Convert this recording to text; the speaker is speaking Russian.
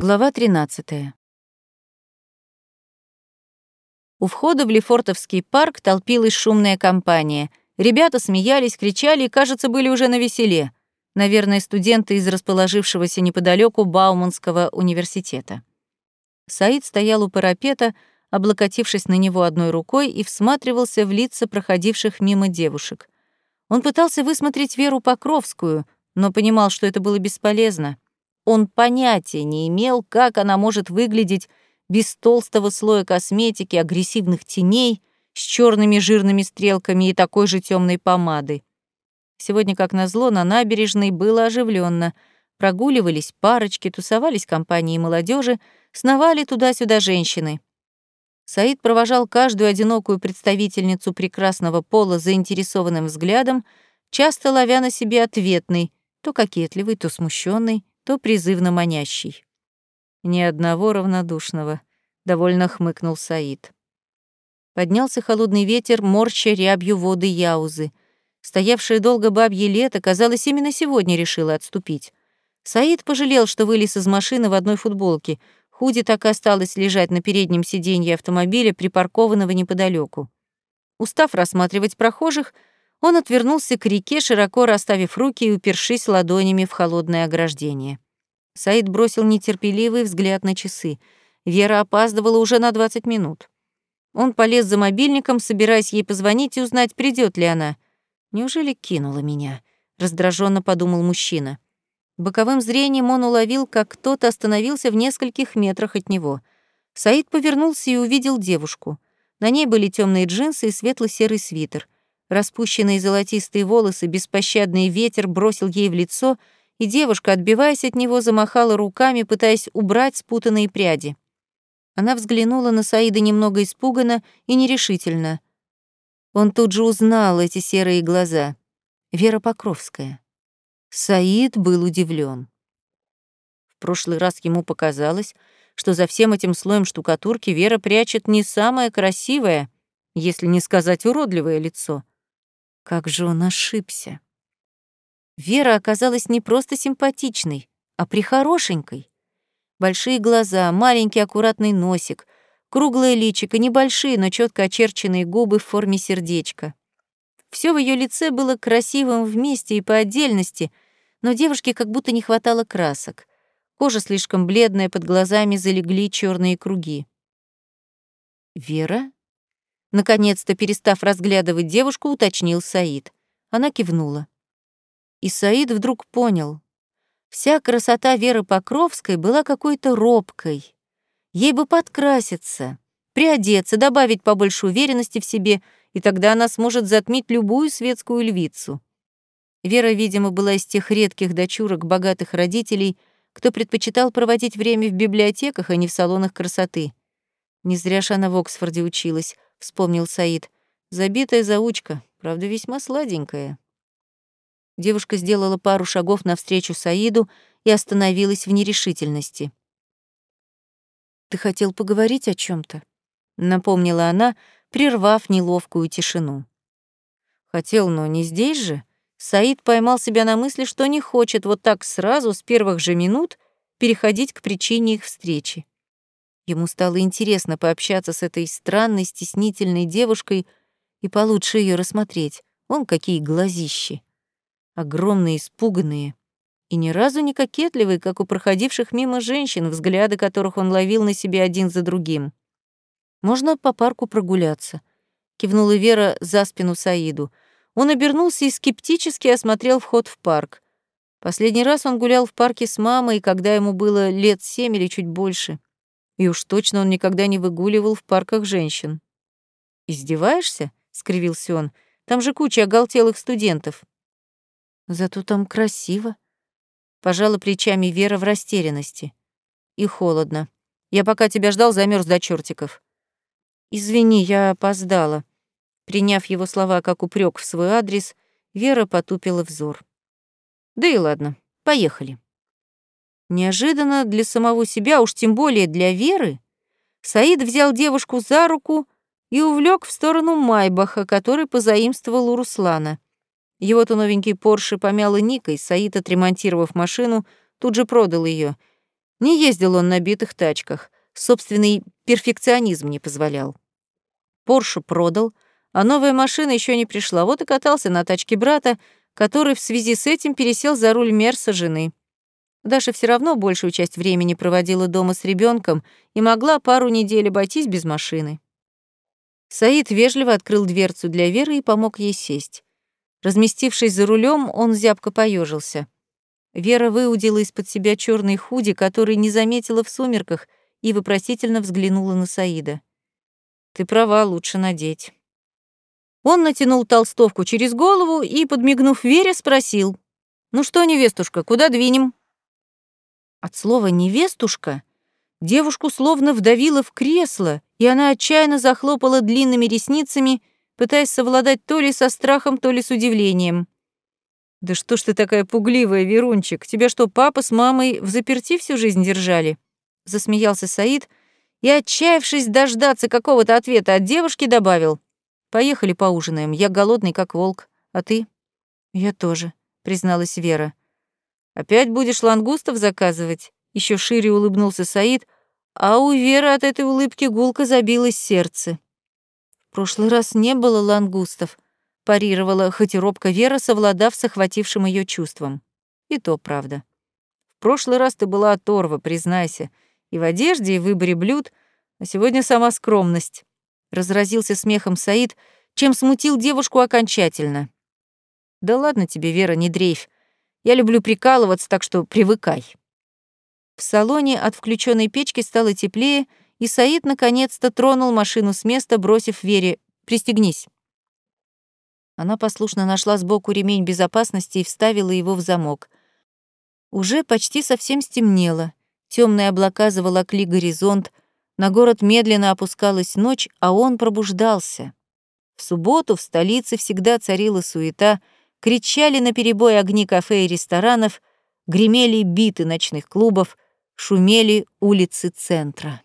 Глава 13. У входа в Лефортовский парк толпилась шумная компания. Ребята смеялись, кричали и, кажется, были уже на веселе. Наверное, студенты из расположившегося неподалеку Бауманского университета. Саид стоял у парапета, облокотившись на него одной рукой, и всматривался в лица проходивших мимо девушек. Он пытался высмотреть Веру Покровскую, но понимал, что это было бесполезно. Он понятия не имел, как она может выглядеть без толстого слоя косметики, агрессивных теней, с черными жирными стрелками и такой же темной помады. Сегодня, как назло, на набережной было оживленно. Прогуливались парочки, тусовались компании молодежи, сновали туда-сюда женщины. Саид провожал каждую одинокую представительницу прекрасного пола заинтересованным взглядом, часто ловя на себе ответный, то кокетливый, то смущенный, то призывно манящий. Ни одного равнодушного, довольно хмыкнул Саид. Поднялся холодный ветер, морща рябью воды Яузы. Стоявшее долго бабье лето, казалось, именно сегодня решило отступить. Саид пожалел, что вылез из машины в одной футболке. Худи так и осталось лежать на переднем сиденье автомобиля, припаркованного неподалеку. Устав рассматривать прохожих, он отвернулся к реке, широко расставив руки и упершись ладонями в холодное ограждение. Саид бросил нетерпеливый взгляд на часы. Вера опаздывала уже на 20 минут. Он полез за мобильником, собираясь ей позвонить и узнать, придет ли она. «Неужели кинула меня?» — раздраженно подумал мужчина. Боковым зрением он уловил, как кто-то остановился в нескольких метрах от него. Саид повернулся и увидел девушку. На ней были темные джинсы и светло-серый свитер. Распущенные золотистые волосы, беспощадный ветер бросил ей в лицо — и девушка, отбиваясь от него, замахала руками, пытаясь убрать спутанные пряди. Она взглянула на Саида немного испуганно и нерешительно. Он тут же узнал эти серые глаза. Вера Покровская. Саид был удивлен. В прошлый раз ему показалось, что за всем этим слоем штукатурки Вера прячет не самое красивое, если не сказать уродливое лицо. Как же он ошибся. Вера оказалась не просто симпатичной, а прихорошенькой. Большие глаза, маленький аккуратный носик, круглое личико, небольшие, но четко очерченные губы в форме сердечка. Все в ее лице было красивым вместе и по отдельности, но девушке как будто не хватало красок. Кожа слишком бледная, под глазами залегли черные круги. «Вера?» Наконец-то, перестав разглядывать девушку, уточнил Саид. Она кивнула. И Саид вдруг понял. Вся красота Веры Покровской была какой-то робкой. Ей бы подкраситься, приодеться, добавить побольше уверенности в себе, и тогда она сможет затмить любую светскую львицу. Вера, видимо, была из тех редких дочурок богатых родителей, кто предпочитал проводить время в библиотеках, а не в салонах красоты. Не зря ж она в Оксфорде училась, вспомнил Саид. Забитая заучка, правда, весьма сладенькая. Девушка сделала пару шагов навстречу Саиду и остановилась в нерешительности. «Ты хотел поговорить о чем то напомнила она, прервав неловкую тишину. «Хотел, но не здесь же». Саид поймал себя на мысли, что не хочет вот так сразу, с первых же минут, переходить к причине их встречи. Ему стало интересно пообщаться с этой странной, стеснительной девушкой и получше ее рассмотреть. Он какие глазищи огромные, испуганные и ни разу не кокетливые, как у проходивших мимо женщин, взгляды которых он ловил на себе один за другим. «Можно по парку прогуляться», — кивнула Вера за спину Саиду. Он обернулся и скептически осмотрел вход в парк. Последний раз он гулял в парке с мамой, когда ему было лет семь или чуть больше. И уж точно он никогда не выгуливал в парках женщин. «Издеваешься?» — скривился он. «Там же куча оголтелых студентов». Зато там красиво. Пожала плечами Вера в растерянности. И холодно. Я пока тебя ждал, замерз до чертиков. Извини, я опоздала. Приняв его слова как упрек в свой адрес, Вера потупила взор. Да и ладно, поехали. Неожиданно для самого себя, уж тем более для Веры, Саид взял девушку за руку и увлек в сторону Майбаха, который позаимствовал у Руслана. Его-то новенький Порше помял и Ника, и Саид, отремонтировав машину, тут же продал ее. Не ездил он на битых тачках, собственный перфекционизм не позволял. Поршу продал, а новая машина еще не пришла, вот и катался на тачке брата, который в связи с этим пересел за руль Мерса жены. Даша все равно большую часть времени проводила дома с ребенком и могла пару недель обойтись без машины. Саид вежливо открыл дверцу для Веры и помог ей сесть. Разместившись за рулем, он зябко поежился. Вера выудила из-под себя черный худи, который не заметила в сумерках, и вопросительно взглянула на Саида. «Ты права, лучше надеть». Он натянул толстовку через голову и, подмигнув Вере, спросил. «Ну что, невестушка, куда двинем?» От слова «невестушка» девушку словно вдавило в кресло, и она отчаянно захлопала длинными ресницами, пытаясь совладать то ли со страхом, то ли с удивлением. «Да что ж ты такая пугливая, Верунчик? Тебя что, папа с мамой в заперти всю жизнь держали?» Засмеялся Саид и, отчаявшись дождаться какого-то ответа от девушки, добавил. «Поехали поужинаем, я голодный, как волк. А ты?» «Я тоже», — призналась Вера. «Опять будешь лангустов заказывать?» Еще шире улыбнулся Саид, а у Веры от этой улыбки гулко забилось сердце. «В прошлый раз не было лангустов», — парировала хоть и робко Вера, совладав с охватившим ее чувством. И то правда. «В прошлый раз ты была оторва, признайся, и в одежде, и в выборе блюд, а сегодня сама скромность», — разразился смехом Саид, чем смутил девушку окончательно. «Да ладно тебе, Вера, не дрейфь. Я люблю прикалываться, так что привыкай». В салоне от включенной печки стало теплее, и Саид наконец-то тронул машину с места, бросив Вере «Пристегнись». Она послушно нашла сбоку ремень безопасности и вставила его в замок. Уже почти совсем стемнело. Темные облака заволокли горизонт, на город медленно опускалась ночь, а он пробуждался. В субботу в столице всегда царила суета — кричали на перебой огни кафе и ресторанов, гремели биты ночных клубов, шумели улицы центра.